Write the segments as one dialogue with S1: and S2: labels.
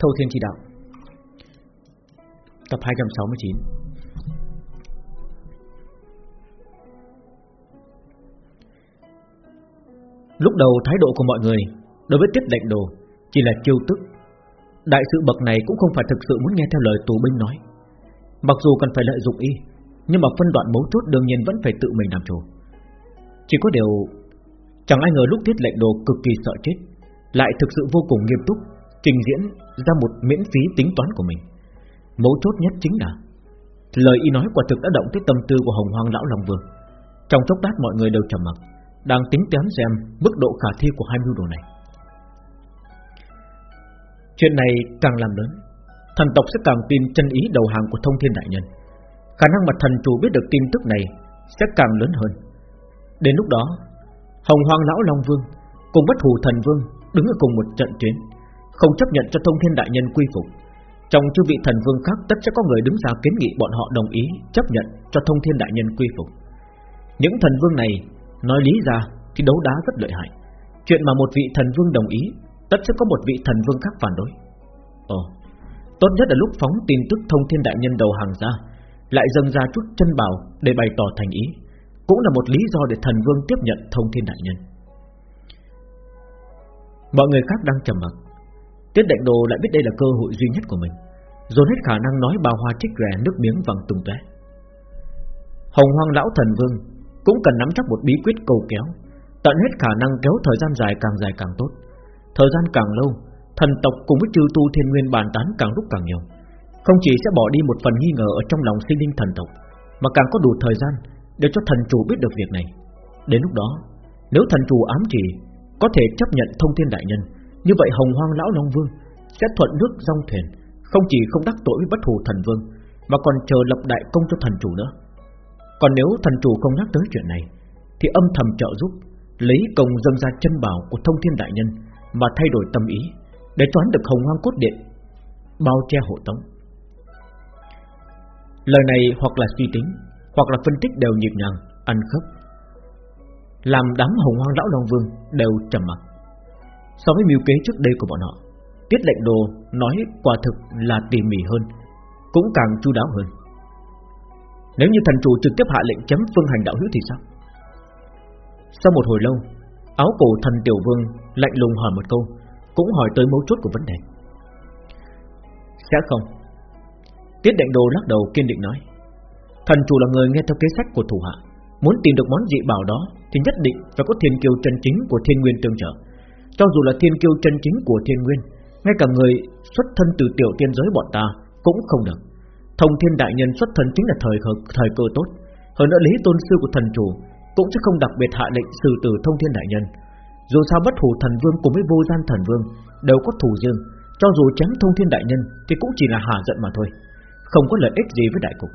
S1: Thâu Thiên Chỉ Đạo. Tập 269 Lúc đầu thái độ của mọi người Đối với tiết lệnh đồ Chỉ là chiêu tức Đại sự bậc này cũng không phải thực sự muốn nghe theo lời tù binh nói. Mặc dù cần phải lợi dụng y, Nhưng mà phân đoạn mấu chốt đương nhiên vẫn phải tự mình làm chủ. Chỉ có điều, Chẳng ai ngờ lúc tiết lệnh đồ cực kỳ sợ chết, Lại thực sự vô cùng nghiêm túc, Trình diễn ra một miễn phí tính toán của mình. Mấu chốt nhất chính là, Lời y nói quả thực đã động tới tâm tư của hồng hoang lão Long Vương. Trong chốc lát mọi người đều trầm mặc, Đang tính toán xem mức độ khả thi của hai mưu đồ này. Chuyện này càng làm lớn, Thần tộc sẽ càng tin chân ý đầu hàng của thông thiên đại nhân. Khả năng mà thần chủ biết được tin tức này Sẽ càng lớn hơn. Đến lúc đó, Hồng Hoang Lão Long Vương Cùng bất hù thần Vương Đứng ở cùng một trận tuyến không chấp nhận cho thông thiên đại nhân quy phục. Trong chư vị thần vương khác tất sẽ có người đứng ra kiến nghị bọn họ đồng ý Chấp nhận cho thông thiên đại nhân quy phục. Những thần vương này, Nói lý ra thì đấu đá rất lợi hại. Chuyện mà một vị thần vương đồng ý, Tất sẽ có một vị thần vương khác phản đối. Ồ, Tốt nhất là lúc phóng tin tức thông thiên đại nhân đầu hàng ra, Lại dâng ra chút chân bảo Để bày tỏ thành ý, Cũng là một lý do để thần vương tiếp nhận thông thiên đại nhân. Mọi người khác đang trầm mặc. Tiết đại đồ lại biết đây là cơ hội duy nhất của mình, Dồn hết khả năng nói bao hoa trích rè nước miếng vàng tung tóe. Hồng hoang lão thần vương Cũng cần nắm chắc một bí quyết cầu kéo, Tận hết khả năng kéo thời gian dài càng dài càng tốt. Thời gian càng lâu, Thần tộc cùng với chư tu thiên nguyên bàn tán càng lúc càng nhiều. Không chỉ sẽ bỏ đi một phần nghi ngờ Ở trong lòng sinh linh thần tộc, Mà càng có đủ thời gian Để cho thần chủ biết được việc này. Đến lúc đó, Nếu thần chủ ám chỉ, Có thể chấp nhận thông thiên đại nhân như vậy hồng hoang lão Long Vương Sẽ thuận nước dòng thuyền, Không chỉ không đắc tội với bất hù thần vương, Mà còn chờ lập đại công cho thần chủ nữa. Còn nếu thần chủ không nhắc tới chuyện này, Thì âm thầm trợ giúp, Lấy công dâng ra chân bảo của thông thiên đại nhân Mà thay đổi tâm ý Để toán được hồng hoang cốt điện, Bao che hộ tống. Lời này hoặc là suy tính, Hoặc là phân tích đều nhịp nhàng, Ăn khớp. Làm đám hồng hoang lão long vương Đều trầm mặc. So với mưu kế trước đây của bọn họ, Tiết lệnh đồ nói quả thực là tỉ mỉ hơn, Cũng càng chu đáo hơn. Nếu như thần chủ trực tiếp hạ lệnh chấm phương hành đạo hữu thì sao? Sau một hồi lâu, Áo cổ thần tiểu vương lạnh lùng hỏi một câu, Cũng hỏi tới mấu chốt của vấn đề. Sẽ không. Tiết lệnh đồ lắc đầu kiên định nói, Thần chủ là người nghe theo kế sách của thủ hạ, Muốn tìm được món dị bảo đó Thì nhất định phải có thiên kiêu chân chính của thiên nguyên tương trợ. Cho dù là thiên kiêu chân chính của thiên nguyên, Ngay cả người xuất thân từ tiểu tiên giới bọn ta Cũng không được. Thông thiên đại nhân xuất thân chính là thời thời cơ tốt. Hơn nữa lý tôn sư của thần chủ Cũng sẽ không đặc biệt hạ lệnh xử tử thông thiên đại nhân. Dù sao bất hủ thần vương cùng với vô gian thần vương Đều có thù riêng, Cho dù chém thông thiên đại nhân Thì cũng chỉ là hạ giận mà thôi, Không có lợi ích gì với đại cục.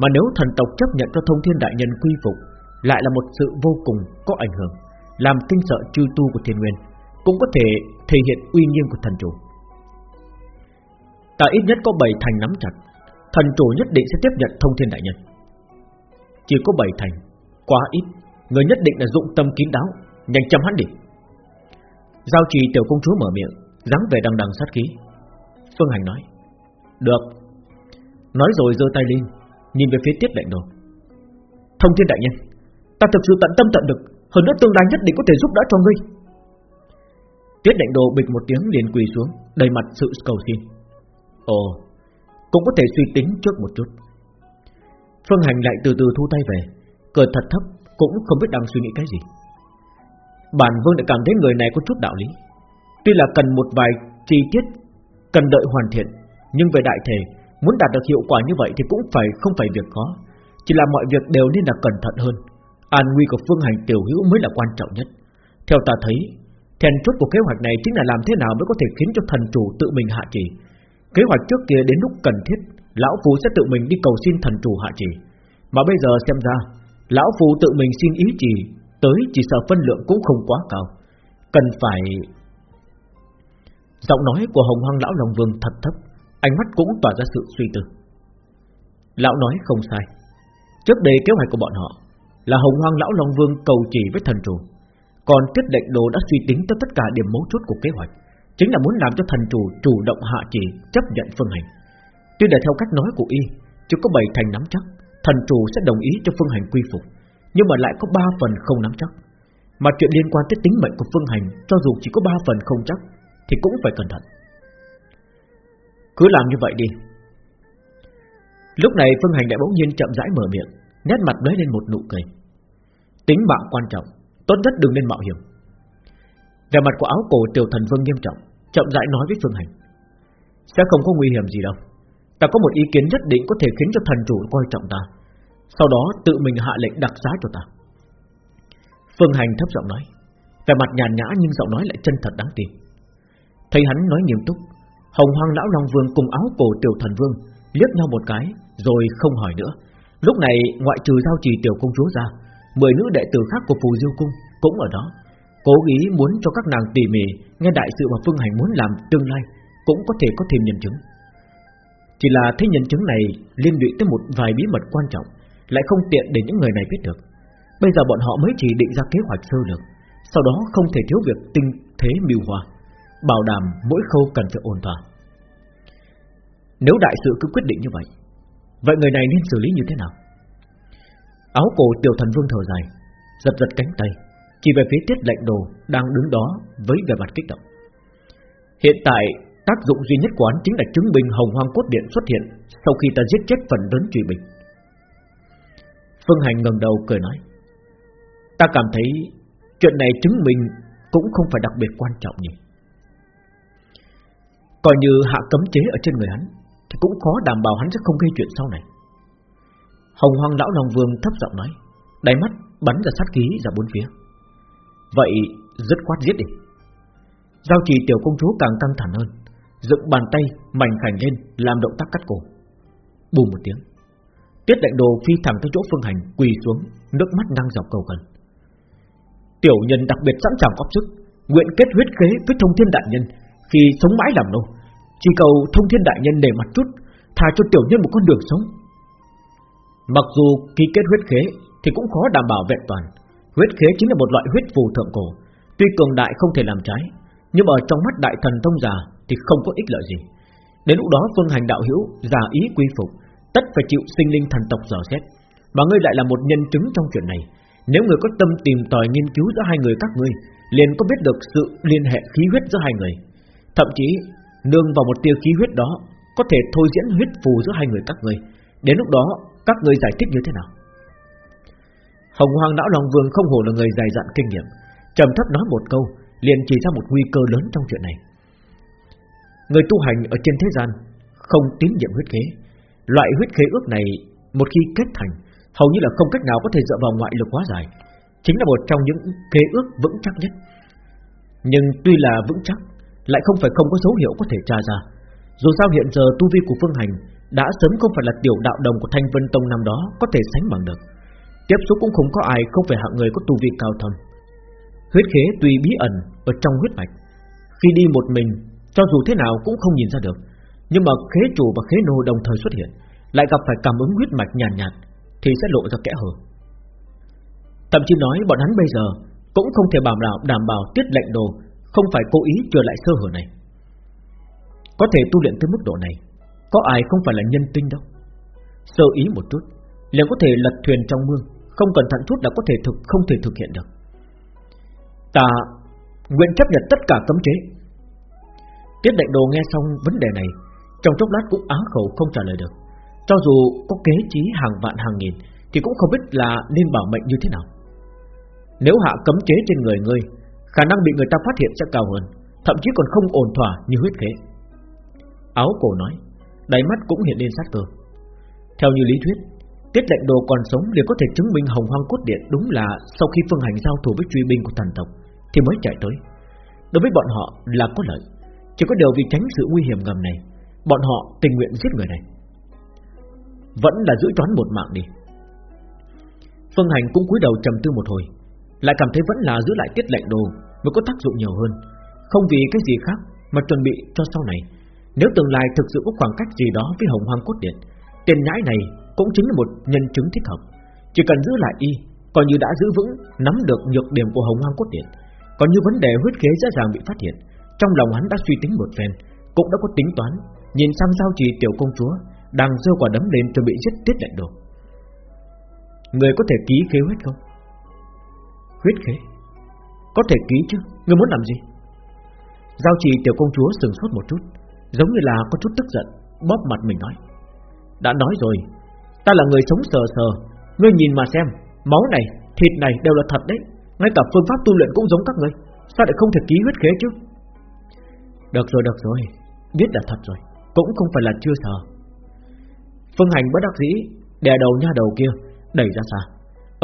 S1: Mà nếu thần tộc chấp nhận cho thông thiên đại nhân quy phục, Lại là một sự vô cùng có ảnh hưởng, Làm kinh sợ chư tu của thiên nguyên. Cũng có thể thể hiện uy nghiêm của thần chủ. Ta ít nhất có 7 thành nắm chặt, Thần chủ nhất định sẽ tiếp nhận thông thiên đại nhân. Chỉ có 7 thành, Quá ít, Người nhất định là dụng tâm kín đáo, Nhanh chăm hắn đi. Giao trì tiểu công chúa mở miệng dáng vẻ đằng đằng sát khí. Phương Hành nói, Được. Nói rồi giơ tay lên, Nhìn về phía tiết lệnh đồ. Thông thiên đại nhân, Ta thực sự tận tâm tận lực, Hơn nữa tương lai nhất định có thể giúp đỡ cho ngươi. Tiết lệnh đồ bịch một tiếng liền quỳ xuống, Đầy mặt sự cầu xin. Ồ, Cũng có thể suy tính trước một chút. Phương Hành lại từ từ thu tay về Cười thật thấp, Cũng không biết đang suy nghĩ cái gì. Bản vương đã cảm thấy người này có chút đạo lý. Tuy là cần một vài chi tiết, Cần đợi hoàn thiện, Nhưng về đại thể, Muốn đạt được hiệu quả như vậy thì cũng phải không phải việc khó. Chỉ là mọi việc đều nên là cẩn thận hơn. An nguy của phương hành tiểu hữu mới là quan trọng nhất. Theo ta thấy Then chốt của kế hoạch này chính là làm thế nào mới có thể khiến cho thần chủ tự mình hạ chỉ Kế hoạch trước kia đến lúc cần thiết, Lão phù sẽ tự mình đi cầu xin thần chủ hạ chỉ Mà bây giờ xem ra, Lão phù tự mình xin ý chỉ Tới chỉ sợ phân lượng cũng không quá cao. Cần phải Giọng nói của Hồng Hoang Lão Long Vương thật thấp, Ánh mắt cũng tỏa ra sự suy tư. Lão nói không sai. Trước đây kế hoạch của bọn họ Là Hồng Hoang Lão Long Vương cầu chỉ với thần chủ. Còn tiết lệnh đồ đã suy tính tới tất cả điểm mấu chốt của kế hoạch chính là muốn làm cho thần chủ chủ động hạ chỉ chấp nhận phương hành. Tuy là theo cách nói của y, chỉ có bảy thành nắm chắc, thần chủ sẽ đồng ý cho phương hành quy phục, nhưng mà lại có ba phần không nắm chắc. Mà chuyện liên quan tới tính mệnh của phương hành, cho dù chỉ có ba phần không chắc, thì cũng phải cẩn thận. Cứ làm như vậy đi. Lúc này phương hành lại bỗng nhiên chậm rãi mở miệng, nét mặt lóe lên một nụ cười. Tính mạng quan trọng, tốt nhất đừng nên mạo hiểm. Về mặt của áo cổ tiểu thần vương nghiêm trọng, chậm rãi nói với phương hành, sẽ không có nguy hiểm gì đâu. Ta có một ý kiến nhất định có thể khiến cho thần chủ coi trọng ta. Sau đó tự mình hạ lệnh đặc giá cho ta. Phương Hành thấp giọng nói. Về mặt nhàn nhã nhưng giọng nói lại chân thật đáng tin. Thấy hắn nói nghiêm túc Hồng Hoang Lão Long Vương cùng áo cổ tiểu thần vương liếc nhau một cái Rồi không hỏi nữa. Lúc này ngoại trừ giao trì tiểu công chúa ra Mười nữ đệ tử khác của phù diêu cung Cũng ở đó. Cố ý muốn cho các nàng tỉ mỉ Nghe đại sự mà Phương Hành muốn làm tương lai Cũng có thể có thêm nhân chứng. Chỉ là thế nhân chứng này liên lụy tới một vài bí mật quan trọng, Lại không tiện để những người này biết được. Bây giờ bọn họ mới chỉ định ra kế hoạch sơ lược, Sau đó không thể thiếu việc tinh thế mưu hòa Bảo đảm mỗi khâu cần phải ổn thỏa. Nếu đại sự cứ quyết định như vậy Vậy người này nên xử lý như thế nào? Áo cổ tiểu thần vương thở dài, Giật giật cánh tay, Chỉ về phía tiết lệnh đồ Đang đứng đó với vẻ mặt kích động. Hiện tại, Tác dụng duy nhất của hắn chính là chứng minh hồng hoang cốt điện xuất hiện Sau khi ta giết chết phần lớn truy bình Phương Hành ngẩng đầu cười nói, Ta cảm thấy Chuyện này chứng minh Cũng không phải đặc biệt quan trọng nhỉ. Coi như hạ cấm chế ở trên người hắn, Thì cũng khó đảm bảo hắn sẽ không gây chuyện sau này. Hồng hoang lão Long Vương thấp giọng nói Đáy mắt bắn ra sát khí ra bốn phía Vậy dứt khoát giết đi Giao trì tiểu công chúa càng căng thẳng hơn dựng bàn tay mảnh khảnh lên làm động tác cắt cổ. Bùm một tiếng, Tiết Đại Đồ phi thẳng tới chỗ Phương Hành, quỳ xuống, nước mắt ngang dọc cầu gần. Tiểu nhân đặc biệt sẵn sàng góp sức, nguyện kết huyết khế với Thông Thiên Đại Nhân khi sống mãi làm nô. Chỉ cầu Thông Thiên Đại Nhân để mặt chút, tha cho tiểu nhân một con đường sống. Mặc dù ký kết huyết khế thì cũng khó đảm bảo vẹn toàn. Huyết khế chính là một loại huyết phù thượng cổ, tuy cường đại không thể làm trái, nhưng ở trong mắt đại thần thông già thì không có ích lợi gì. Đến lúc đó phương hành đạo hữu già ý quy phục, tất phải chịu sinh linh thần tộc dò xét. Mà ngươi lại là một nhân chứng trong chuyện này. Nếu người có tâm tìm tòi nghiên cứu giữa hai người các ngươi, liền có biết được sự liên hệ khí huyết giữa hai người. Thậm chí nương vào một tia khí huyết đó, có thể thôi diễn huyết phù giữa hai người các ngươi. Đến lúc đó, các người giải thích như thế nào? Hồng Hoàng Lão Long Vương không hổ là người dày dặn kinh nghiệm, trầm thấp nói một câu, liền chỉ ra một nguy cơ lớn trong chuyện này. Người tu hành ở trên thế gian Không tín nhiệm huyết khế Loại huyết khế ước này Một khi kết thành Hầu như là không cách nào có thể dựa vào ngoại lực quá dài Chính là một trong những khế ước vững chắc nhất Nhưng tuy là vững chắc Lại không phải không có dấu hiệu có thể tra ra Dù sao hiện giờ tu vi của Phương Hành đã sớm không phải là tiểu đạo đồng của Thanh Vân Tông năm đó Có thể sánh bằng được. Tiếp xúc cũng không có ai không phải hạng người có tu vi cao thâm. Huyết khế tuy bí ẩn Ở trong huyết mạch Khi đi một mình cho dù thế nào cũng không nhìn ra được. Nhưng mà khế chủ và khế nô đồng thời xuất hiện Lại gặp phải cảm ứng huyết mạch nhàn nhạt, nhạt Thì sẽ lộ ra kẽ hở. Thậm chí nói bọn hắn bây giờ Cũng không thể bảo đảm đảm bảo tiết lệnh đồ Không phải cố ý trở lại sơ hở này. Có thể tu luyện tới mức độ này có ai không phải là nhân tinh đâu. Sơ ý một chút liền có thể lật thuyền trong mương, Không cẩn thận chút là có thể thực, không thể thực hiện được. Ta nguyện chấp nhận tất cả cấm chế. Tiết đại đồ nghe xong vấn đề này, Trong chốc lát cũng á khẩu không trả lời được. Cho dù có kế trí hàng vạn hàng nghìn, Thì cũng không biết là nên bảo mệnh như thế nào. Nếu hạ cấm chế trên người ngươi, Khả năng bị người ta phát hiện sẽ cao hơn, Thậm chí còn không ổn thỏa như huyết khế. Áo cổ nói Đáy mắt cũng hiện lên sát cơ. Theo như lý thuyết, Tiết lệnh đồ còn sống liền có thể chứng minh hồng hoang cốt điện Đúng là sau khi phương hành giao thủ với truy binh của thần tộc Thì mới chạy tới. Đối với bọn họ là có lợi, chỉ có điều vì tránh sự nguy hiểm ngầm này, Bọn họ tình nguyện giết người này. Vẫn là giữ choán một mạng đi. Phương Hành cũng cúi đầu trầm tư một hồi, Lại cảm thấy vẫn là giữ lại tiết lệnh đồ Mới có tác dụng nhiều hơn. Không vì cái gì khác mà chuẩn bị cho sau này nếu tương lai thực sự có khoảng cách gì đó Với hồng hoang cốt điện, Tiền nhãi này cũng chính là một nhân chứng thích hợp. Chỉ cần giữ lại y, Coi như đã giữ vững, Nắm được nhược điểm của hồng hoang cốt điện. Còn như vấn đề huyết khế dễ dàng bị phát hiện, Trong lòng hắn đã suy tính một phen, Cũng đã có tính toán, Nhìn sang giao trì tiểu công chúa, Đang giơ quả đấm lên chuẩn bị giết tiết lệnh đồ. Người có thể ký khế huyết không? Huyết khế Có thể ký chứ, Người muốn làm gì? Giao trì tiểu công chúa sừng sốt một chút. Giống như là có chút tức giận Bóp mặt mình nói. Đã nói rồi Ta là người sống sờ sờ. Ngươi nhìn mà xem Máu này, thịt này đều là thật đấy. Ngay cả phương pháp tu luyện cũng giống các ngươi. Sao lại không thể ký huyết khế chứ? Được rồi, được rồi. Biết là thật rồi Cũng không phải là chưa sờ. Phương hành bất đắc dĩ Đè đầu nha đầu kia Đẩy ra xa.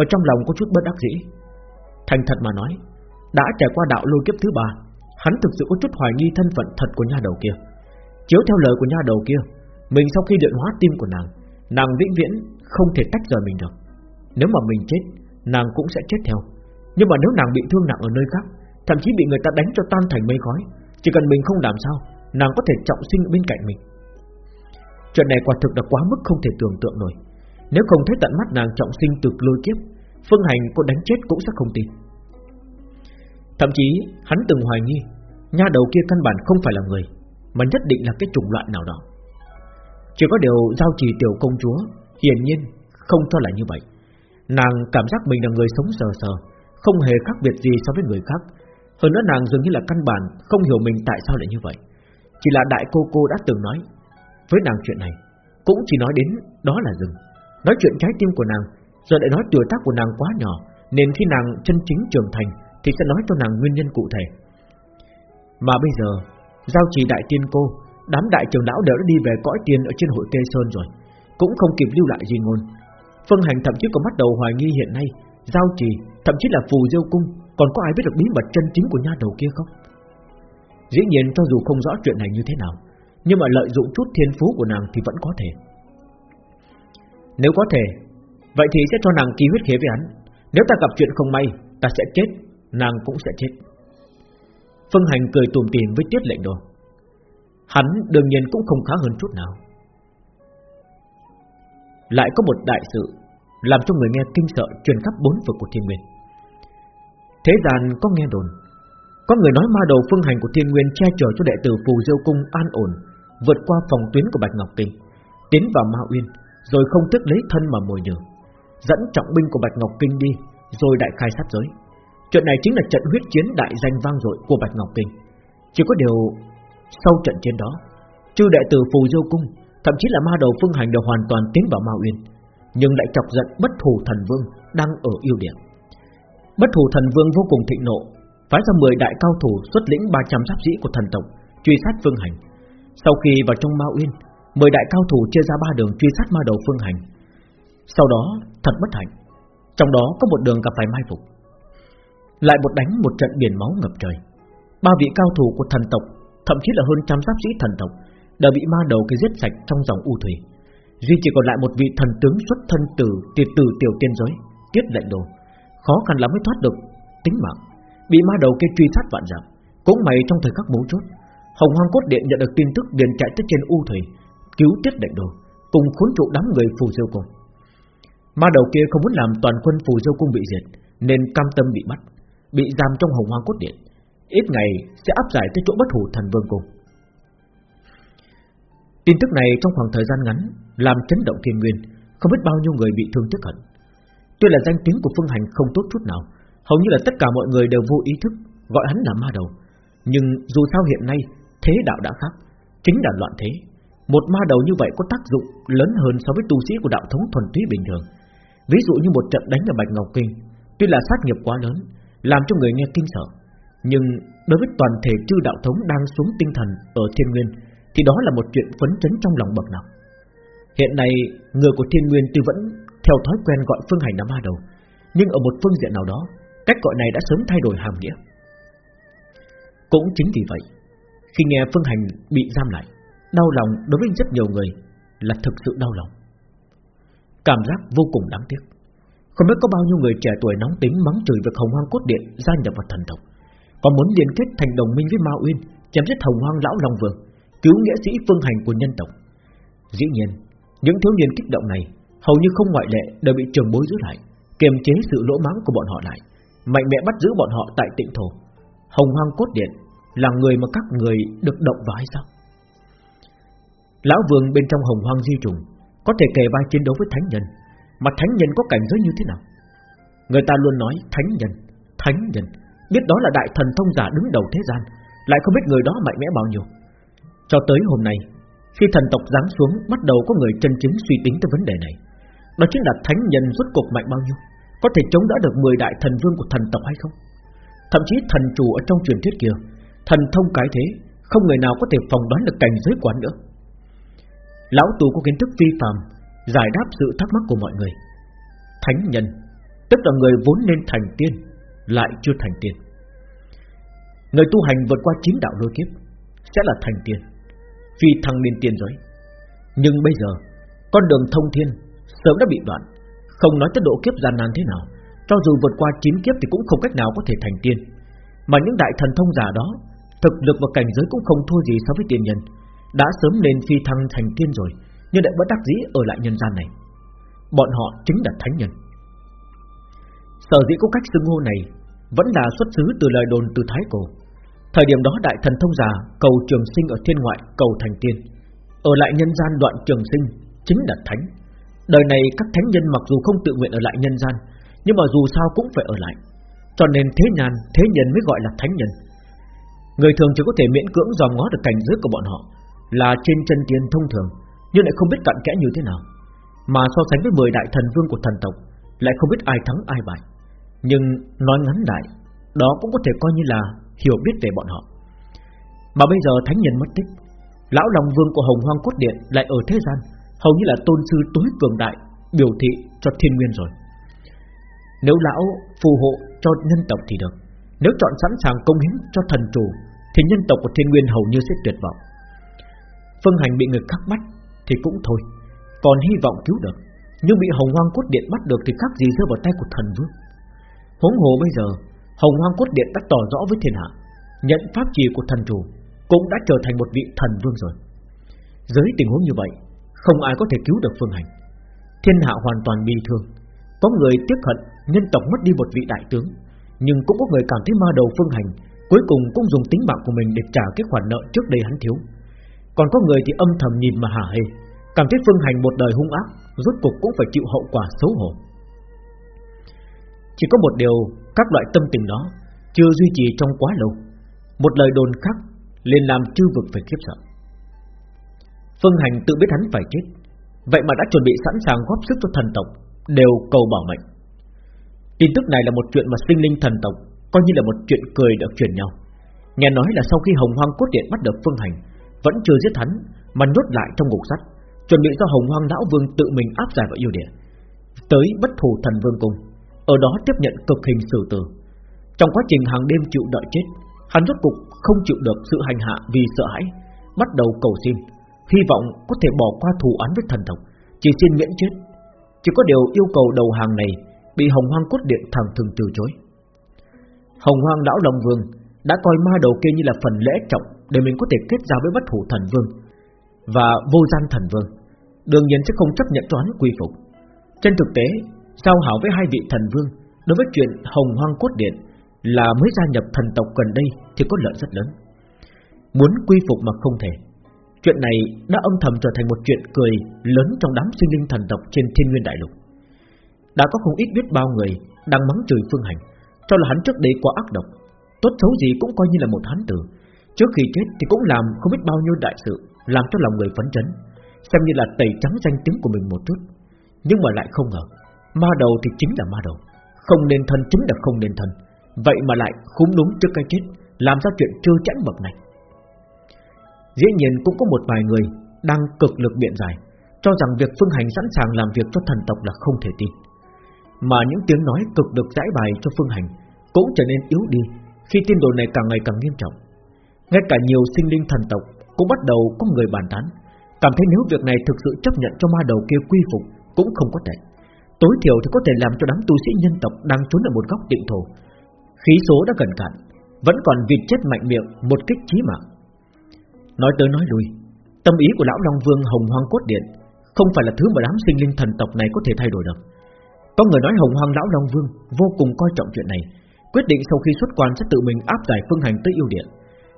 S1: Ở trong lòng có chút bất đắc dĩ. Thành thật mà nói Đã trải qua đạo lôi kiếp thứ ba Hắn thực sự có chút hoài nghi thân phận thật của nha đầu kia. Chiếu theo lời của nha đầu kia, Mình sau khi luyện hóa tim của nàng Nàng vĩnh viễn không thể tách rời mình được. Nếu mà mình chết, Nàng cũng sẽ chết theo. Nhưng mà nếu nàng bị thương nặng ở nơi khác, Thậm chí bị người ta đánh cho tan thành mây khói, Chỉ cần mình không làm sao, Nàng có thể trọng sinh bên cạnh mình. Chuyện này quả thực là quá mức không thể tưởng tượng nổi. Nếu không thấy tận mắt nàng trọng sinh từ lôi kiếp, Phương Hành có đánh chết cũng sẽ không tin. Thậm chí, hắn từng hoài nghi, Nha đầu kia căn bản không phải là người. Mà nhất định là cái chủng loại nào đó. Chỉ có điều giao trì tiểu công chúa, Hiển nhiên không cho là như vậy. Nàng cảm giác mình là người sống sờ sờ, Không hề khác biệt gì so với người khác. Hơn nữa nàng dường như là căn bản Không hiểu mình tại sao lại như vậy. Chỉ là đại cô cô đã từng nói, Với nàng chuyện này, Cũng chỉ nói đến đó là rừng Nói chuyện trái tim của nàng Giờ lại nói tuổi tác của nàng quá nhỏ, Nên khi nàng chân chính trưởng thành Thì sẽ nói cho nàng nguyên nhân cụ thể. Mà bây giờ Giao trì đại tiên cô Đám đại trưởng lão đều đã đi về cõi tiên Ở trên hội tê sơn rồi Cũng không kịp lưu lại gì ngôn. Phương Hành thậm chí còn bắt đầu hoài nghi hiện nay Giao trì, thậm chí là phù diêu cung Còn có ai biết được bí mật chân chính của nha đầu kia không? Dĩ nhiên cho dù không rõ chuyện này như thế nào Nhưng mà lợi dụng chút thiên phú của nàng thì vẫn có thể. Nếu có thể Vậy thì sẽ cho nàng ký huyết khế với hắn. Nếu ta gặp chuyện không may Ta sẽ chết Nàng cũng sẽ chết. Phương Hành cười tùm tìm với tiết lệnh đồ. Hắn đương nhiên cũng không khá hơn chút nào. Lại có một đại sự Làm cho người nghe kinh sợ truyền khắp bốn vực của thiên nguyên. Thế gian có nghe đồn Có người nói ma đầu phương hành của thiên nguyên Che chở cho đệ tử phù diêu cung an ổn Vượt qua phòng tuyến của Bạch Ngọc Kinh Tiến vào ma uyên Rồi không tiếc lấy thân mà mồi nhử, Dẫn trọng binh của Bạch Ngọc Kinh đi Rồi đại khai sát giới. Chuyện này chính là trận huyết chiến đại danh vang dội của Bạch Ngọc Kinh. Chỉ có điều, Sau trận chiến đó, Chư đệ tử phù diêu cung, Thậm chí là ma đầu phương hành đều hoàn toàn tiến vào ma uyên, Nhưng lại chọc giận bất thù thần vương Đang ở yêu điểm Bất thù thần vương vô cùng thịnh nộ, Phái ra 10 đại cao thủ xuất lĩnh 300 giáp sĩ của thần tộc, Truy sát phương hành. Sau khi vào trong ma uyên 10 đại cao thủ chia ra ba đường truy sát ma đầu phương hành. Sau đó, thật bất hạnh, Trong đó có một đường gặp phải mai phục. Lại một đánh một trận biển máu ngập trời Ba vị cao thủ của thần tộc Thậm chí là hơn trăm giáp sĩ thần tộc đã bị ma đầu kia giết sạch trong dòng u thủy. Duy chỉ còn lại một vị thần tướng xuất thân từ tiệt tử tiểu tiên giới, tiết lệnh đồ, khó khăn lắm mới thoát được tính mạng, bị ma đầu kia truy sát vạn dặm. Cũng may trong thời khắc mấu chốt, Hồng Hoang Cốt Điện nhận được tin tức liền chạy tới trên u thủy, cứu tiết lệnh đồ, cùng khốn trụ đám người phù diêu cung. Ma đầu kia không muốn làm toàn quân phù diêu cung bị diệt, nên cam tâm bị bắt, bị giam trong Hồng Hoang Cốt Điện. Ít ngày sẽ áp giải tới chỗ bất hủ thần vương cung. Tin tức này trong khoảng thời gian ngắn làm chấn động thiên nguyên, không biết bao nhiêu người bị thương tức hận. Tuy là danh tiếng của Phương Hành không tốt chút nào, hầu như là tất cả mọi người đều vô ý thức gọi hắn là ma đầu. Nhưng dù sao hiện nay thế đạo đã khác, chính là loạn thế. Một ma đầu như vậy có tác dụng lớn hơn so với tu sĩ của đạo thống thuần túy bình thường. Ví dụ như một trận đánh ở Bạch Ngọc Kinh, tuy là sát nghiệp quá lớn, làm cho người nghe kinh sợ, nhưng đối với toàn thể chư đạo thống đang xuống tinh thần ở thiên nguyên thì đó là một chuyện phấn chấn trong lòng bậc nào. Hiện nay người của Thiên Nguyên tuy vẫn theo thói quen gọi Phương Hành là ma đầu, nhưng ở một phương diện nào đó, cách gọi này đã sớm thay đổi hàm nghĩa. Cũng chính vì vậy, khi nghe Phương Hành bị giam lại, đau lòng đối với rất nhiều người là thực sự đau lòng. Cảm giác vô cùng đáng tiếc. Không biết có bao nhiêu người trẻ tuổi nóng tính mắng chửi việc Hồng Hoang Cốt Điện gia nhập vào thần tộc, còn muốn liên kết thành đồng minh với Ma Uyên, chém giết Hồng Hoang lão Long Vương cứu nghĩa sĩ phương hành của nhân tộc. Dĩ nhiên, những thiếu niên kích động này hầu như không ngoại lệ đều bị trường bối giữ lại, kiềm chế sự lỗ mãng của bọn họ lại, mạnh mẽ bắt giữ bọn họ tại tịnh thổ. Hồng Hoang cốt điện Là người mà các người được động vào hay sao Lão vương bên trong hồng hoang di trùng Có thể kề vai chiến đấu với thánh nhân mà thánh nhân có cảnh giới như thế nào? Người ta luôn nói, thánh nhân Thánh nhân. Biết đó là đại thần thông giả đứng đầu thế gian, Lại không biết người đó mạnh mẽ bao nhiêu. Cho tới hôm nay, Khi thần tộc giáng xuống, Bắt đầu có người chân chính suy tính tới vấn đề này. Đó chính là thánh nhân rốt cuộc mạnh bao nhiêu? Có thể chống đỡ được 10 đại thần vương của thần tộc hay không? Thậm chí thần chủ ở trong truyền thuyết kia, Thần thông cái thế, Không người nào có thể phòng đoán được cảnh giới quán nữa. Lão tù có kiến thức vi phạm. Giải đáp sự thắc mắc của mọi người. Thánh nhân, Tức là người vốn nên thành tiên, Lại chưa thành tiên. Người tu hành vượt qua chín đạo lôi kiếp, Sẽ là thành tiên, Phi thăng lên tiên giới. Nhưng bây giờ, Con đường thông thiên Sớm đã bị đoạn, Không nói tới độ kiếp gian nan thế nào, Cho dù vượt qua chín kiếp thì cũng không cách nào có thể thành tiên. Mà những đại thần thông giả đó, Thực lực và cảnh giới cũng không thua gì so với tiên nhân, Đã sớm lên phi thăng thành tiên rồi nhưng lại bất đắc dĩ ở lại nhân gian này. Bọn họ chính là thánh nhân. Sở dĩ có cách xưng hô này Vẫn là xuất xứ từ lời đồn từ Thái Cổ. Thời điểm đó đại thần thông già Cầu trường sinh ở thiên ngoại, cầu thành tiên. Ở lại nhân gian đoạn trường sinh Chính là thánh. Đời này các thánh nhân mặc dù không tự nguyện ở lại nhân gian, Nhưng mà dù sao cũng phải ở lại. Cho nên thế nhàn Thế nhân mới gọi là thánh nhân. Người thường chỉ có thể miễn cưỡng dòm ngó được cảnh giới của bọn họ Là trên chân tiên thông thường. Nhưng lại không biết cặn kẽ như thế nào. Mà so sánh với 10 đại thần vương của thần tộc, Lại không biết ai thắng ai bại. Nhưng nói ngắn lại, Đó cũng có thể coi như là hiểu biết về bọn họ. Mà bây giờ thánh nhân mất tích, Lão Long Vương của Hồng Hoang Cốt Điện Lại ở thế gian, Hầu như là tôn sư tối cường đại, Biểu thị cho thiên nguyên rồi. Nếu lão phù hộ cho nhân tộc thì được, Nếu chọn sẵn sàng công hiến cho thần chủ Thì nhân tộc của thiên nguyên hầu như sẽ tuyệt vọng. Phương hành bị người khắc bắt thì cũng thôi. Còn hy vọng cứu được, Nhưng bị Hồng Hoang Cốt Điện bắt được Thì khác gì rơi vào tay của thần vương. Huống hồ bây giờ, Hồng Hoang Cốt Điện đã tỏ rõ với thiên hạ, Nhận pháp trì của thần chủ Cũng đã trở thành một vị thần vương rồi. Dưới tình huống như vậy, Không ai có thể cứu được Phương Hành. Thiên hạ hoàn toàn bi thương Có người tiếc hận nhân tộc mất đi một vị đại tướng, Nhưng cũng có người cảm thấy ma đầu Phương Hành Cuối cùng cũng dùng tính mạng của mình Để trả cái khoản nợ trước đây hắn thiếu. Còn có người thì âm thầm nhìn mà hả hê. Cảm thấy Phương Hành một đời hung ác, Rốt cục cũng phải chịu hậu quả xấu hổ. Chỉ có một điều, các loại tâm tình đó chưa duy trì trong quá lâu. Một lời đồn khác liền làm chư vực phải khiếp sợ. Phương Hành tự biết hắn phải chết. Vậy mà đã chuẩn bị sẵn sàng góp sức cho thần tộc, Đều cầu bảo mệnh. Tin tức này là một chuyện mà sinh linh thần tộc Coi như là một chuyện cười được truyền nhau. Nghe nói là sau khi Hồng Hoang cốt điện bắt được Phương Hành vẫn chưa giết hắn Mà nhốt lại trong ngục sắt Chuẩn bị cho Hồng Hoang Lão Vương tự mình áp giải vào yêu địa Tới bất thù thần vương cung ở đó tiếp nhận cực hình xử tử. Trong quá trình hàng đêm chịu đợi chết, hắn rốt cục không chịu được sự hành hạ vì sợ hãi, bắt đầu cầu xin, hy vọng có thể bỏ qua thù án với thần tộc, chỉ xin miễn chết. Chỉ có điều yêu cầu đầu hàng này bị Hồng Hoang cốt điện thẳng thừng từ chối. Hồng Hoang lão Long Vương đã coi ma đầu kia như là phần lễ trọng để mình có thể kết giao với bất hủ thần vương và vô gian thần vương, đương nhiên sẽ không chấp nhận toán quy phục. Trên thực tế, Giao hảo với hai vị thần vương Đối với chuyện hồng hoang cốt điện Là mới gia nhập thần tộc gần đây Thì có lợi rất lớn. Muốn quy phục mà không thể Chuyện này đã âm thầm trở thành một chuyện cười Lớn trong đám sinh linh thần tộc Trên thiên nguyên đại lục. Đã có không ít biết bao người Đang mắng chửi phương hành Cho là hắn trước đây quá ác độc. Tốt xấu gì cũng coi như là một hắn tử Trước khi chết thì cũng làm không biết bao nhiêu đại sự, Làm cho lòng người phấn chấn, Xem như là tẩy trắng danh tiếng của mình một chút. Nhưng mà lại không ngờ, Ma đầu thì chính là ma đầu, Không nên thân chính là không nên thân. Vậy mà lại khúng đúng trước cái chết, Làm ra chuyện trơ chẽn bậc này. Dĩ nhiên cũng có một vài người Đang cực lực biện giải, Cho rằng việc phương hành sẵn sàng làm việc cho thần tộc là không thể tin. Mà những tiếng nói cực được giải bài cho phương hành Cũng trở nên yếu đi Khi tin đồn này càng ngày càng nghiêm trọng. Ngay cả nhiều sinh linh thần tộc Cũng bắt đầu có người bàn tán. Cảm thấy nếu việc này thực sự chấp nhận cho ma đầu kia quy phục Cũng không có tệ. Tối thiểu thì có thể làm cho đám tu sĩ nhân tộc Đang trốn ở một góc định thổ. Khí số đã gần cạn, Vẫn còn vịt chết mạnh miệng một kích chí mạng. Nói tới nói lui, Tâm ý của lão Long Vương Hồng Hoang Cốt Điện Không phải là thứ mà đám sinh linh thần tộc này có thể thay đổi được. Có người nói Hồng Hoang lão Long Vương Vô cùng coi trọng chuyện này, Quyết định sau khi xuất quan sẽ tự mình áp giải phương hành tới yêu điện.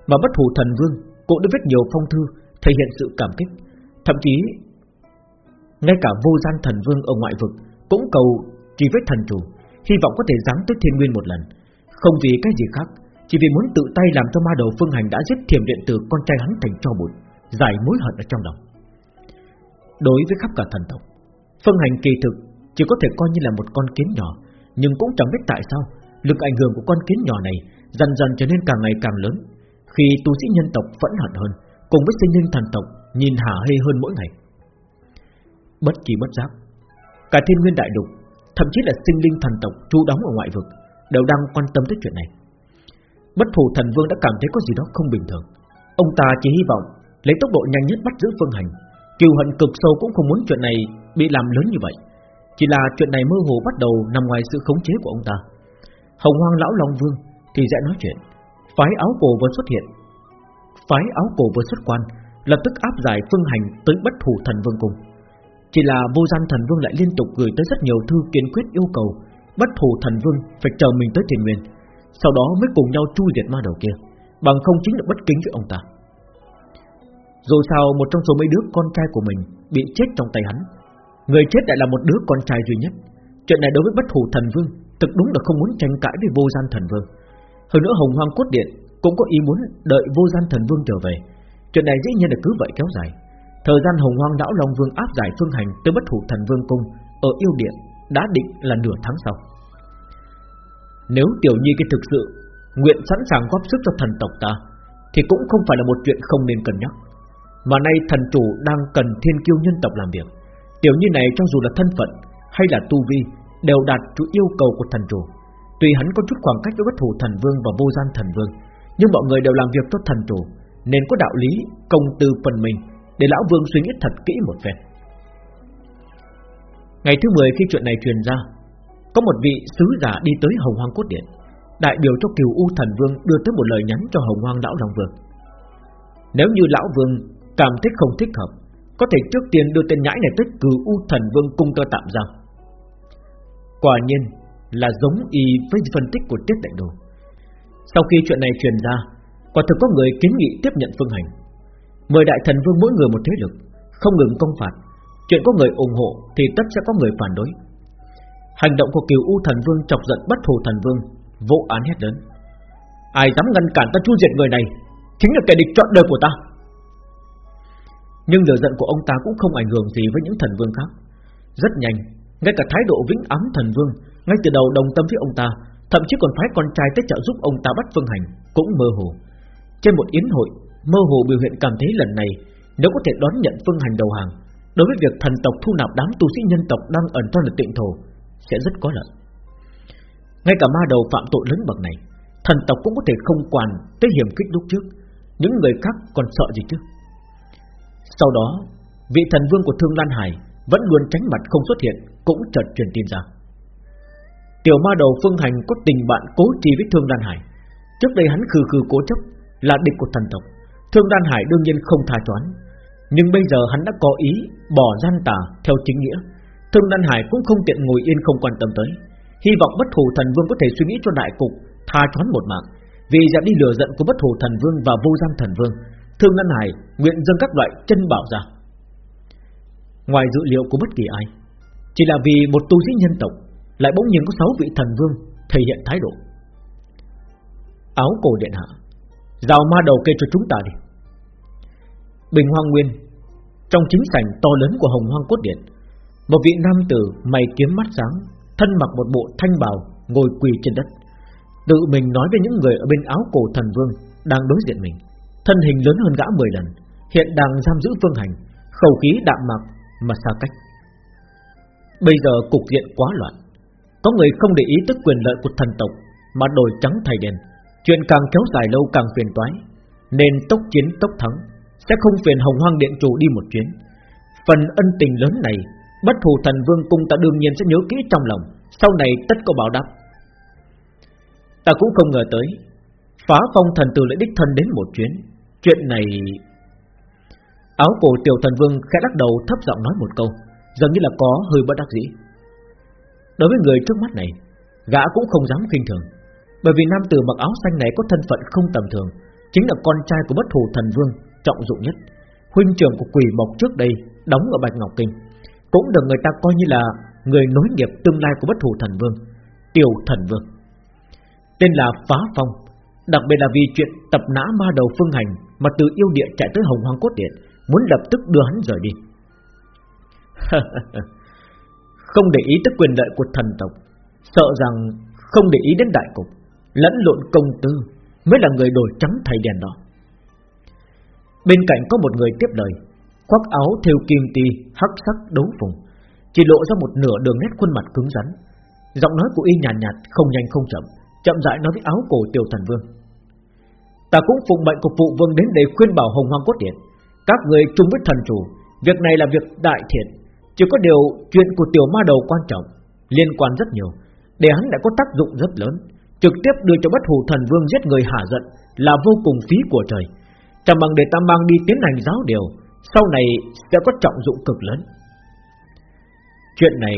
S1: Mà bất hủ thần vương cũng đã viết nhiều phong thư thể hiện sự cảm kích, thậm chí ngay cả vô gian thần vương ở ngoại vực cũng cầu chỉ với thần chủ, hy vọng có thể giáng tới thiên nguyên một lần, không vì cái gì khác, chỉ vì muốn tự tay làm cho ma đầu phương hành đã giết thiểm điện tử con trai hắn thành cho bụi, giải mối hận ở trong lòng. Đối với khắp cả thần tộc, phương hành kỳ thực chỉ có thể coi như là một con kiến nhỏ, nhưng cũng chẳng biết tại sao lực ảnh hưởng của con kiến nhỏ này dần dần trở nên càng ngày càng lớn. Khi tu sĩ nhân tộc vẫn hận hơn, cùng với sinh linh thần tộc nhìn hả hê hơn mỗi ngày. Bất kỳ bất giác, cả thiên nguyên đại đục, thậm chí là sinh linh thần tộc trú đóng ở ngoại vực đều đang quan tâm tới chuyện này. Bất thủ thần vương đã cảm thấy có gì đó không bình thường. Ông ta chỉ hy vọng lấy tốc độ nhanh nhất bắt giữ phương hành. Kiều hận cực sâu cũng không muốn chuyện này bị làm lớn như vậy. Chỉ là chuyện này mơ hồ bắt đầu nằm ngoài sự khống chế của ông ta. Hồng Hoang lão Long Vương thì sẽ nói chuyện. Phái áo cổ vừa xuất hiện, phái áo cổ vừa xuất quan, lập tức áp giải phương hành tới bất thủ thần vương cung. Chỉ là vô gian thần vương lại liên tục gửi tới rất nhiều thư kiên quyết yêu cầu bất thủ thần vương phải chờ mình tới thiền nguyên, sau đó mới cùng nhau chui diệt ma đầu kia, bằng không chính là bất kính với ông ta. Dù sao một trong số mấy đứa con trai của mình bị chết trong tay hắn, người chết lại là một đứa con trai duy nhất. Chuyện này đối với bất thủ thần vương thực đúng là không muốn tranh cãi với vô gian thần vương. Hơn nữa hồng hoang cốt điện cũng có ý muốn đợi vô gian thần vương trở về. Chuyện này dĩ nhiên là cứ vậy kéo dài. Thời gian hồng hoang lão long vương áp giải phương hành tới bất thủ thần vương cung ở yêu điện đã định là nửa tháng sau. Nếu tiểu nhi cái thực sự nguyện sẵn sàng góp sức cho thần tộc ta, thì cũng không phải là một chuyện không nên cân nhắc. Mà nay thần chủ đang cần thiên kiêu nhân tộc làm việc. Tiểu nhi này cho dù là thân phận hay là tu vi đều đạt chủ yêu cầu của thần chủ. Tuy hắn có chút khoảng cách với bất thủ thần vương và vô gian thần vương, nhưng mọi người đều làm việc tốt thần chủ, nên có đạo lý công tư phần mình để lão vương suy nghĩ thật kỹ một phen. Ngày thứ 10 khi chuyện này truyền ra, có một vị sứ giả đi tới Hồng Hoang Cốt Điện, đại biểu cho Kiều U Thần Vương đưa tới một lời nhắn cho Hồng Hoang Lão Long Vương. Nếu như Lão Vương cảm thấy không thích hợp, có thể trước tiên đưa tên nhãi này tới cử U Thần Vương cung tơ tạm giam. Quả nhiên là giống y với phân tích của Tiết Đại Đồ. Sau khi chuyện này truyền ra, quả thực có người kiến nghị tiếp nhận phương hành. Mời đại thần vương mỗi người một thế lực, không ngừng công phạt. Chuyện có người ủng hộ thì tất sẽ có người phản đối. Hành động của Kiều U Thần Vương chọc giận bất thù thần vương, vô án hết lớn. Ai dám ngăn cản ta chu diệt người này, chính là kẻ địch chọn đời của ta. Nhưng lửa giận của ông ta cũng không ảnh hưởng gì với những thần vương khác. Rất nhanh, ngay cả thái độ vĩnh ám thần vương, ngay từ đầu đồng tâm với ông ta, thậm chí còn phái con trai tới trợ giúp ông ta bắt phương hành, cũng mơ hồ. Trên một yến hội, mơ hồ biểu hiện cảm thấy lần này nếu có thể đón nhận phương hành đầu hàng, đối với việc thần tộc thu nạp đám tu sĩ nhân tộc đang ẩn trong lực tịnh thổ sẽ rất có lợi. Ngay cả ma đầu phạm tội lớn bậc này, thần tộc cũng có thể không quản tới hiểm kích lúc trước, những người khác còn sợ gì chứ? Sau đó, vị thần vương của Thương Lan Hải vẫn luôn tránh mặt không xuất hiện, cũng chợt truyền tin ra. Tiểu ma đầu Phương Hành có tình bạn cố trì với Thương Đan Hải. Trước đây hắn khừ khừ cố chấp là địch của thần tộc. Thương Đan Hải đương nhiên không tha choán, nhưng bây giờ hắn đã có ý bỏ gian tà theo chính nghĩa. Thương Đan Hải cũng không tiện ngồi yên không quan tâm tới. Hy vọng bất thù thần vương có thể suy nghĩ cho đại cục, tha choán một mạng. Vì giảm đi lừa giận của bất thù thần vương và vô gian thần vương, Thương Đan Hải nguyện dâng các loại chân bảo ra. Ngoài dữ liệu của bất kỳ ai, chỉ là vì một tu sĩ nhân tộc lại bỗng nhiên có sáu vị thần vương thể hiện thái độ. Áo cổ điện hạ, rào ma đầu kê cho chúng ta đi. Bình Hoang Nguyên, trong chính sảnh to lớn của Hồng Hoang Cốt Điện, một vị nam tử mày kiếm mắt sáng, thân mặc một bộ thanh bào, ngồi quỳ trên đất, tự mình nói với những người ở bên áo cổ thần vương đang đối diện mình, thân hình lớn hơn gã 10 lần, hiện đang giam giữ phương Hành, khẩu khí đạm mạc mà xa cách. Bây giờ cục diện quá loạn, có người không để ý tới quyền lợi của thần tộc mà đổi trắng thay đen, chuyện càng kéo dài lâu càng phiền toái, nên tốc chiến tốc thắng sẽ không phiền Hồng Hoang Điện chủ đi một chuyến. Phần ân tình lớn này, bất thù thần vương cung ta đương nhiên sẽ nhớ kỹ trong lòng, sau này tất có báo đáp. Ta cũng không ngờ tới, phá phong thần từ lại đích thân đến một chuyến. Chuyện này... Áo cổ tiểu thần vương khẽ lắc đầu thấp giọng nói một câu, dường như là có hơi bất đắc dĩ. Đối với người trước mắt này, gã cũng không dám khinh thường, bởi vì nam tử mặc áo xanh này có thân phận không tầm thường, Chính là con trai của bất thù thần vương Trọng dụng nhất. Huynh trưởng của quỷ mộc trước đây Đóng ở Bạch Ngọc Kinh Cũng được người ta coi như là Người nối nghiệp tương lai của bất thù thần vương Tiểu thần vương. Tên là Phá Phong Đặc biệt là vì chuyện tập nã ma đầu phương hành Mà từ yêu địa chạy tới Hồng Hoàng Cốt Điện Muốn lập tức đưa hắn rời đi. Không để ý tới quyền lợi của thần tộc Sợ rằng không để ý đến đại cục Lẫn lộn công tư Mới là người đổi trắng thay đèn đỏ. Bên cạnh có một người tiếp lời Khoác áo thêu kim ti Hắc sắc đấu phùng Chỉ lộ ra một nửa đường nét khuôn mặt cứng rắn. Giọng nói của y nhàn nhạt, nhạt Không nhanh không chậm Chậm rãi nói với áo cổ tiểu thần vương. Ta cũng phụng mệnh của phụ vương đến để khuyên bảo hồng hoang cốt điện Các người chung với thần chủ Việc này là việc đại thiện. Chỉ có điều chuyện của tiểu ma đầu quan trọng, Liên quan rất nhiều, Để hắn đã có tác dụng rất lớn. Trực tiếp đưa cho bất hủ thần vương giết người hạ giận Là vô cùng phí của trời. Chẳng bằng để ta mang đi tiến hành giáo điều, Sau này sẽ có trọng dụng cực lớn. Chuyện này,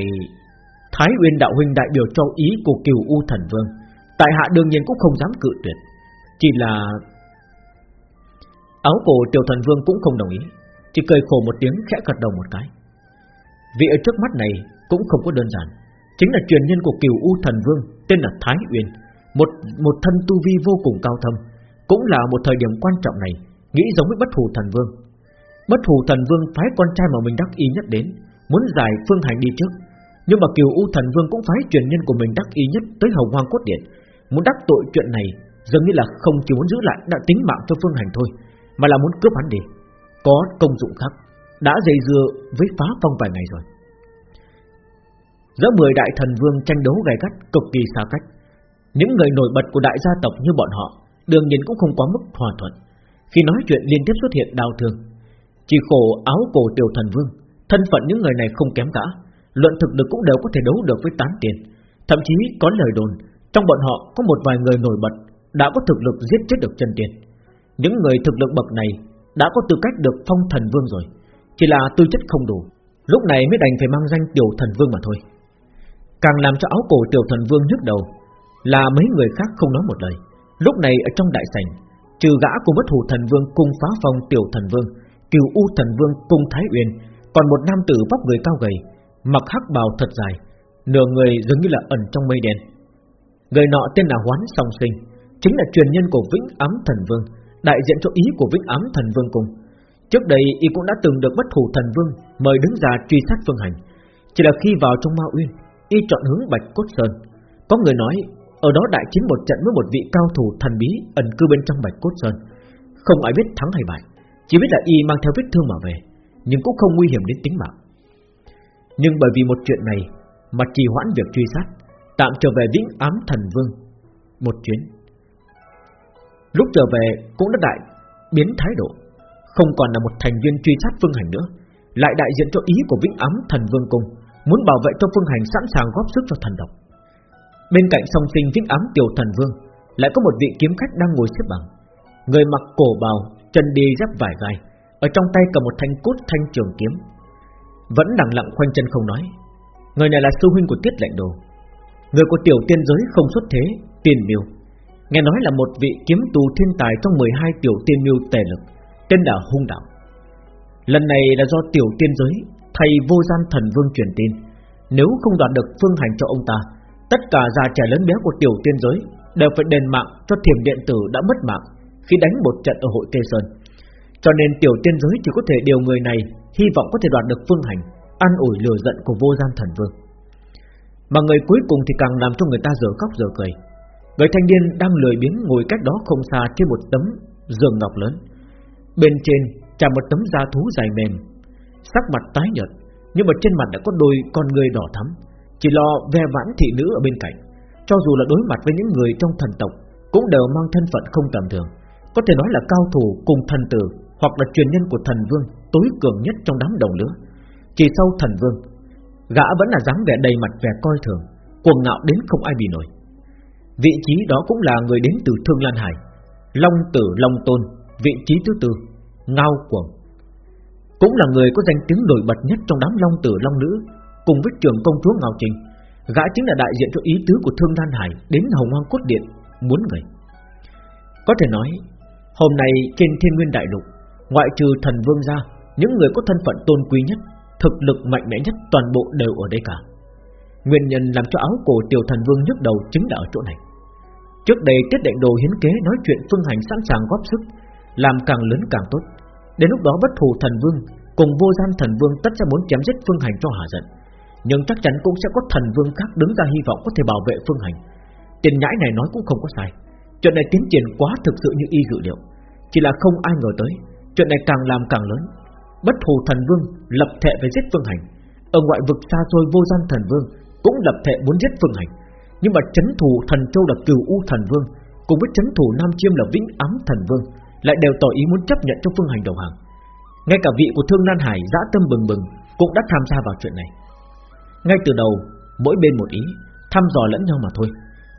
S1: Thái Uyên đạo huynh đại biểu cho ý của Kiều U thần vương, Tại hạ đương nhiên cũng không dám cự tuyệt. Chỉ là Áo cổ tiểu thần vương cũng không đồng ý, Chỉ cười khổ một tiếng, khẽ gật đầu một cái. Vị ở trước mắt này Cũng không có đơn giản. Chính là truyền nhân của Kiều U thần vương, Tên là Thái Uyên. Một một thân tu vi vô cùng cao thâm, Cũng là một thời điểm quan trọng này, Nghĩ giống với bất hù thần vương. Bất hù thần vương phái con trai mà mình đắc ý nhất đến, Muốn giải phương hành đi trước. Nhưng mà Kiều U thần vương cũng phái truyền nhân của mình đắc ý nhất Tới hồng hoang cốt điện. Muốn đắc tội chuyện này, Dường như là không chỉ muốn giữ lại đã tính mạng cho phương hành thôi, Mà là muốn cướp hắn đi. Có công dụng khác. Đã dây dưa với phá phong vài ngày rồi. Giữa 10 đại thần vương tranh đấu gay gắt cực kỳ xa cách, Những người nổi bật của đại gia tộc như bọn họ Đương nhiên cũng không quá mức hòa thuận. Khi nói chuyện liên tiếp xuất hiện đau thương, Chỉ khổ áo cổ tiểu thần vương, Thân phận những người này không kém cả, Luận thực lực cũng đều có thể đấu được với tán tiền. Thậm chí có lời đồn, Trong bọn họ có một vài người nổi bật Đã có thực lực giết chết được chân tiền Những người thực lực bậc này Đã có tư cách được phong thần vương rồi. Chỉ là tư chất không đủ, Lúc này mới đành phải mang danh tiểu thần vương mà thôi. Càng làm cho áo cổ tiểu thần vương nhức đầu, Là mấy người khác không nói một lời. Lúc này ở trong đại sảnh, Trừ gã cùng bất hủ thần vương cung phá phong tiểu thần vương Kiều U thần vương cung Thái Uyên, Còn một nam tử vóc người cao gầy, Mặc hắc bào thật dài, Nửa người giống như là ẩn trong mây đen. Người nọ tên là Hoán Song Sinh, Chính là truyền nhân của Vĩnh Ám Thần Vương, Đại diện cho ý của Vĩnh Ám Thần Vương cùng. Trước đây, y cũng đã từng được bất thủ thần vương Mời đứng ra truy sát phương hành. Chỉ là khi vào trong Ma Uyên, Y chọn hướng Bạch Cốt Sơn. Có người nói, ở đó đại chiến một trận với một vị cao thủ thần bí ẩn cư bên trong Bạch Cốt Sơn. Không ai biết thắng hay bại, Chỉ biết là y mang theo vết thương mà về, Nhưng cũng không nguy hiểm đến tính mạng. Nhưng bởi vì một chuyện này Mà trì hoãn việc truy sát, Tạm trở về vĩnh ám thần vương. Một chuyến. Lúc trở về, cũng đã đại Biến thái độ. Không còn là một thành viên truy sát phương hành nữa, Lại đại diện cho ý của vĩnh ám thần vương cung, Muốn bảo vệ cho phương hành sẵn sàng góp sức cho thần độc. Bên cạnh song sinh vĩnh ám tiểu thần vương, Lại có một vị kiếm khách đang ngồi xếp bằng. Người mặc cổ bào, Chân đi dép vải gai, Ở trong tay cầm một thanh cốt thanh trường kiếm. Vẫn lặng lặng khoanh chân không nói, Người này là sư huynh của tiết lệnh đồ. Người của tiểu tiên giới không xuất thế, Tiền miêu. Nghe nói là một vị kiếm tù thiên tài Trong 12 tiểu tiên miêu tề lực Tên là hung đạo. Lần này là do tiểu tiên giới, Thầy vô gian thần vương truyền tin. Nếu không đoạt được phương hành cho ông ta, Tất cả già trẻ lớn bé của tiểu tiên giới Đều phải đền mạng cho thiềm điện tử đã mất mạng Khi đánh một trận ở hội tây Sơn. Cho nên tiểu tiên giới chỉ có thể điều người này Hy vọng có thể đoạt được phương hành, An ủi lừa giận của vô gian thần vương. Mà người cuối cùng thì càng làm cho người ta dở khóc dở cười. Người thanh niên đang lười biếng ngồi cách đó không xa trên một tấm giường ngọc lớn. Bên trên tràn một tấm da thú dài mềm, Sắc mặt tái nhợt, Nhưng mà trên mặt đã có đôi con người đỏ thắm. Chỉ lo ve vãn thị nữ ở bên cạnh, Cho dù là đối mặt với những người trong thần tộc Cũng đều mang thân phận không tầm thường. Có thể nói là cao thủ cùng thần tử Hoặc là truyền nhân của thần vương Tối cường nhất trong đám đồng lứa. Chỉ sau thần vương, Gã vẫn là dáng vẻ đầy mặt vẻ coi thường, Cuồng ngạo đến không ai bị nổi. Vị trí đó cũng là người đến từ Thương Lan Hải, Long tử Long Tôn, Vị trí thứ tư. Ngao Cuồng cũng là người có danh tiếng nổi bật nhất trong đám long tử long nữ, cùng với Trường công chúa Ngao Trình. Gã chính là đại diện cho ý tứ của Thương Đan Hải đến Hồng Hoang Cốt Điện muốn người. Có thể nói, Hôm nay trên thiên nguyên đại lục Ngoại trừ thần vương ra Những người có thân phận tôn quý nhất Thực lực mạnh mẽ nhất toàn bộ đều ở đây cả Nguyên nhân làm cho áo cổ tiểu thần vương nhức đầu chính là ở chỗ này Trước đây tiết định đồ hiến kế nói chuyện phương hành sẵn sàng góp sức Làm càng lớn càng tốt Đến lúc đó bất thù thần vương Cùng vô gian thần vương tất sẽ muốn chém giết phương hành cho hả giận. Nhưng chắc chắn cũng sẽ có thần vương khác đứng ra hy vọng có thể bảo vệ phương hành. Tiền nhãi này nói cũng không có sai. Chuyện này tiến triển quá thực sự như y dự liệu. Chỉ là không ai ngờ tới, Chuyện này càng làm càng lớn. Bất thù thần vương lập thệ về giết phương hành. Ở ngoại vực xa xôi vô gian thần vương Cũng lập thệ muốn giết phương hành. Nhưng mà chấn thủ thần châu là cửu u thần vương, Cùng với chấn thủ nam chiêm là vĩnh ám thần vương lại đều tỏ ý muốn chấp nhận cho phương hành đầu hàng. Ngay cả vị của thương nan hải dã tâm bừng bừng Cũng đã tham gia vào chuyện này. Ngay từ đầu, Mỗi bên một ý, Thăm dò lẫn nhau mà thôi.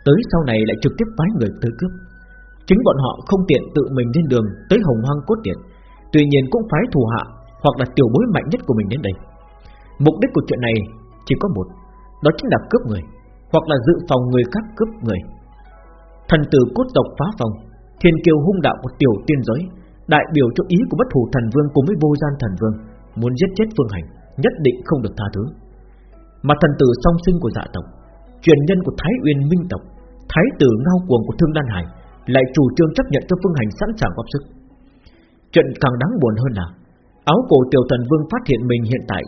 S1: Tới sau này lại trực tiếp phái người tới cướp. Chính bọn họ không tiện tự mình lên đường Tới hồng hoang cốt điện, Tuy nhiên cũng phái thù hạ Hoặc là tiểu bối mạnh nhất của mình đến đây. Mục đích của chuyện này chỉ có một, Đó chính là cướp người, Hoặc là dự phòng người khác cướp người. Thần tử cốt tộc phá phòng Thiên kiều hung đạo của tiểu tiên giới, Đại biểu cho ý của bất thủ thần vương Cùng với vô gian thần vương, Muốn giết chết phương hành, Nhất định không được tha thứ. Mà thần tử song sinh của dạ tộc, Truyền nhân của Thái Uyên Minh tộc, Thái tử ngao cuồng của Thương Đan Hải, Lại chủ trương chấp nhận cho phương hành sẵn sàng góp sức. Chuyện càng đáng buồn hơn là, Áo cổ tiểu thần vương phát hiện mình hiện tại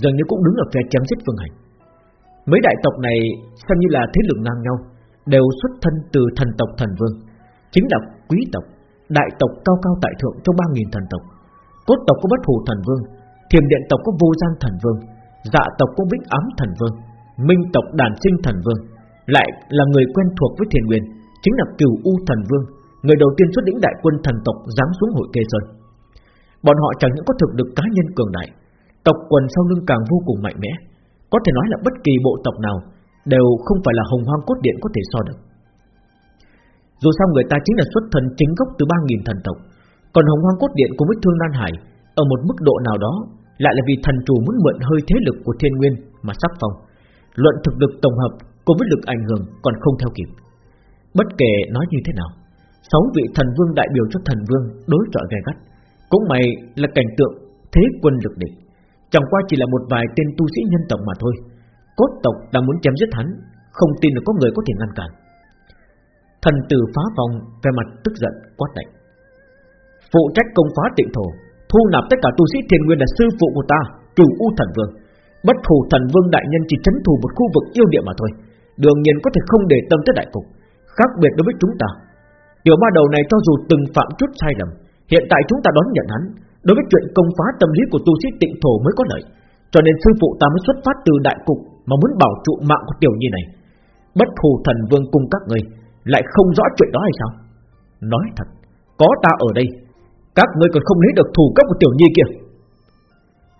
S1: Dường như cũng đứng ở phe chém giết phương hành. Mấy đại tộc này Xem như là thế lực ngang nhau, Đều xuất thân từ thần tộc thần vương, Chính là quý tộc, Đại tộc cao cao tại thượng trong ba nghìn thần tộc. Cốt tộc có bất hủ thần vương Thiềm điện tộc có vô gian thần vương Dạ tộc có vĩnh ám thần vương, Minh tộc đàn sinh thần vương, Lại là người quen thuộc với thiền nguyên, Chính là cửu u thần vương, Người đầu tiên xuất lĩnh đại quân thần tộc Dám xuống hội kê sơn. Bọn họ chẳng những có thực lực cá nhân cường đại, Tộc quần sau lưng càng vô cùng mạnh mẽ, Có thể nói là bất kỳ bộ tộc nào Đều không phải là hồng hoang cốt điện có thể so được. Dù sao người ta chính là xuất thần chính gốc từ 3.000 thần tộc. Còn hồng hoang cốt điện cùng với thương Lan Hải, Ở một mức độ nào đó, Lại là vì thần chủ muốn mượn hơi thế lực của thiên nguyên Mà sắc phong. Luận thực lực tổng hợp cùng với lực ảnh hưởng còn không theo kịp. Bất kể nói như thế nào, Sáu vị thần vương đại biểu cho thần vương đối chọi gay gắt. Cũng may là cảnh tượng thế quân lực địch. Chẳng qua chỉ là một vài tên tu sĩ nhân tộc mà thôi. Cốt tộc đang muốn chém giết hắn, Không tin là có người có thể ngăn cản. Thần tử phá vòng Về mặt tức giận, quát lạnh. Phụ trách công phá tịnh thổ, Thu nạp tất cả tu sĩ thiên nguyên là sư phụ của ta, Cửu U thần vương. Bất thù thần vương đại nhân chỉ chấn thủ một khu vực yêu địa mà thôi. Đương nhiên có thể không để tâm tới đại cục, Khác biệt đối với chúng ta. Tiểu ma đầu này cho dù từng phạm chút sai lầm, Hiện tại chúng ta đón nhận hắn. Đối với chuyện công phá tâm lý của tu sĩ tịnh thổ mới có lợi, Cho nên sư phụ ta mới xuất phát từ đại cục Mà muốn bảo trụ mạng của tiểu nhi này. Bất thù thần vương cùng các người lại không rõ chuyện đó hay sao? Nói thật, Có ta ở đây, Các ngươi còn không lấy được thù cấp của tiểu nhi kia.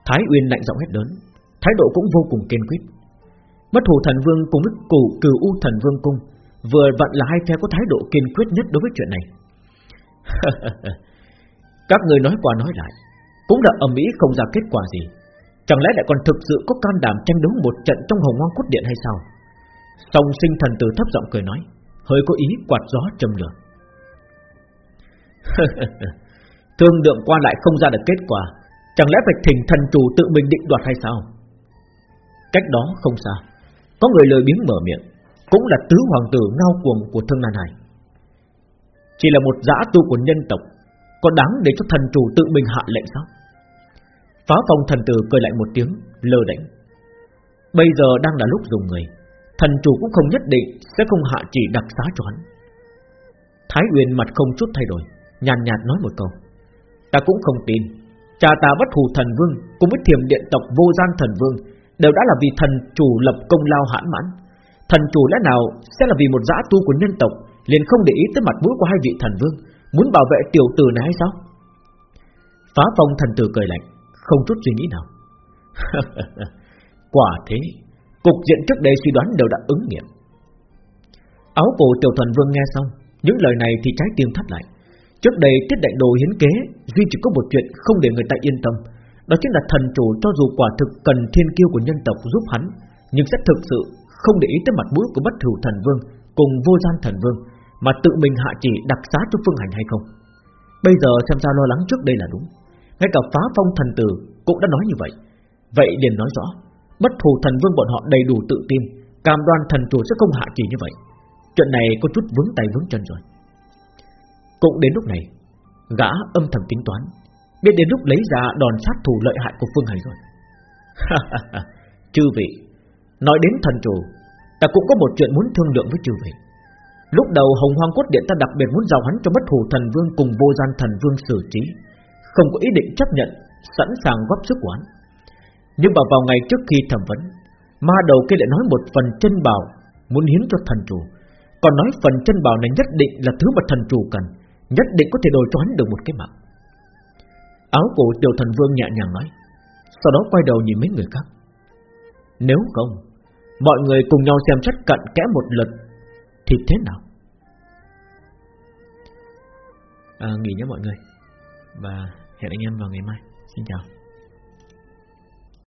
S1: Thái Uyên lạnh giọng hét lớn, Thái độ cũng vô cùng kiên quyết. Bất thủ thần vương cùng với cụ cửu u thần vương cung, Vừa vặn là hai phe có thái độ kiên quyết nhất đối với chuyện này. Các người nói qua nói lại, Cũng đã ầm ĩ không ra kết quả gì. Chẳng lẽ lại còn thực sự có can đảm tranh đấu một trận trong hồng hoang cốt điện hay sao? Song sinh thần tử thấp giọng cười nói Hơi có ý quạt gió châm lửa Thương lượng qua lại không ra được kết quả, Chẳng lẽ phải thỉnh thần chủ tự mình định đoạt hay sao? Cách đó không xa, Có người lời biếng mở miệng, Cũng là tứ hoàng tử ngao cuồng của thương Nan Hải. Chỉ là một dã tu của nhân tộc, Có đáng để cho thần chủ tự mình hạ lệnh sao? Phá phong thần tử cười lại một tiếng, Lơ đánh. Bây giờ đang là lúc dùng người Thần chủ cũng không nhất định Sẽ không hạ chỉ đặc xá cho hắn. Thái Uyên mặt không chút thay đổi, Nhàn nhạt nói một câu. Ta cũng không tin, Cha ta bất thù thần vương Cùng với thiềm điện tộc vô gian thần vương Đều đã là vì thần chủ lập công lao hãn mãn. Thần chủ lẽ nào Sẽ là vì một dã tu của nhân tộc liền không để ý tới mặt mũi của hai vị thần vương, Muốn bảo vệ tiểu tử này hay sao? Phá phong thần tử cười lạnh, Không chút suy nghĩ nào. Quả thế. Cục diện trước đây suy đoán đều đã ứng nghiệm. Áo cổ tiểu thần vương nghe xong, Những lời này thì trái tim thắt lại. Trước đây tiết đại đồ hiến kế, Duy chỉ có một chuyện không để người ta yên tâm, Đó chính là thần chủ cho dù quả thực Cần thiên kiêu của nhân tộc giúp hắn, Nhưng sẽ thực sự không để ý tới mặt mũi của bất thủ thần vương Cùng vô gian thần vương, Mà tự mình hạ chỉ đặc xá cho phương hành hay không. Bây giờ xem ra lo lắng trước đây là đúng. Ngay cả phá phong thần tử cũng đã nói như vậy. Vậy liền nói rõ. Bất thù thần vương bọn họ đầy đủ tự tin, Cam đoan thần chủ sẽ không hạ chỉ như vậy. Chuyện này có chút vướng tay vướng chân rồi. Cũng đến lúc này, Gã âm thầm tính toán, Biết đến lúc lấy ra đòn sát thủ lợi hại của Phương Hải rồi. Chư vị, Nói đến thần chủ, Ta cũng có một chuyện muốn thương lượng với chư vị. Lúc đầu Hồng Hoang Cốt Điện ta đặc biệt muốn giao hắn cho bất thủ thần vương cùng vô gian thần vương xử trí, Không có ý định chấp nhận, Sẵn sàng góp sức quán nhưng mà vào ngày trước khi thẩm vấn Ma đầu kia lại nói một phần chân bảo Muốn hiến cho thần chủ. Còn nói phần chân bảo này nhất định là thứ mà thần chủ cần Nhất định có thể đổi cho hắn được một cái mạng. Áo cổ tiểu thần vương nhẹ nhàng nói Sau đó quay đầu nhìn mấy người khác. Nếu không Mọi người cùng nhau xem xét cận kẽ một lượt Thì thế nào? À, Nghỉ nhé mọi người. Và hẹn anh em vào ngày mai. Xin chào.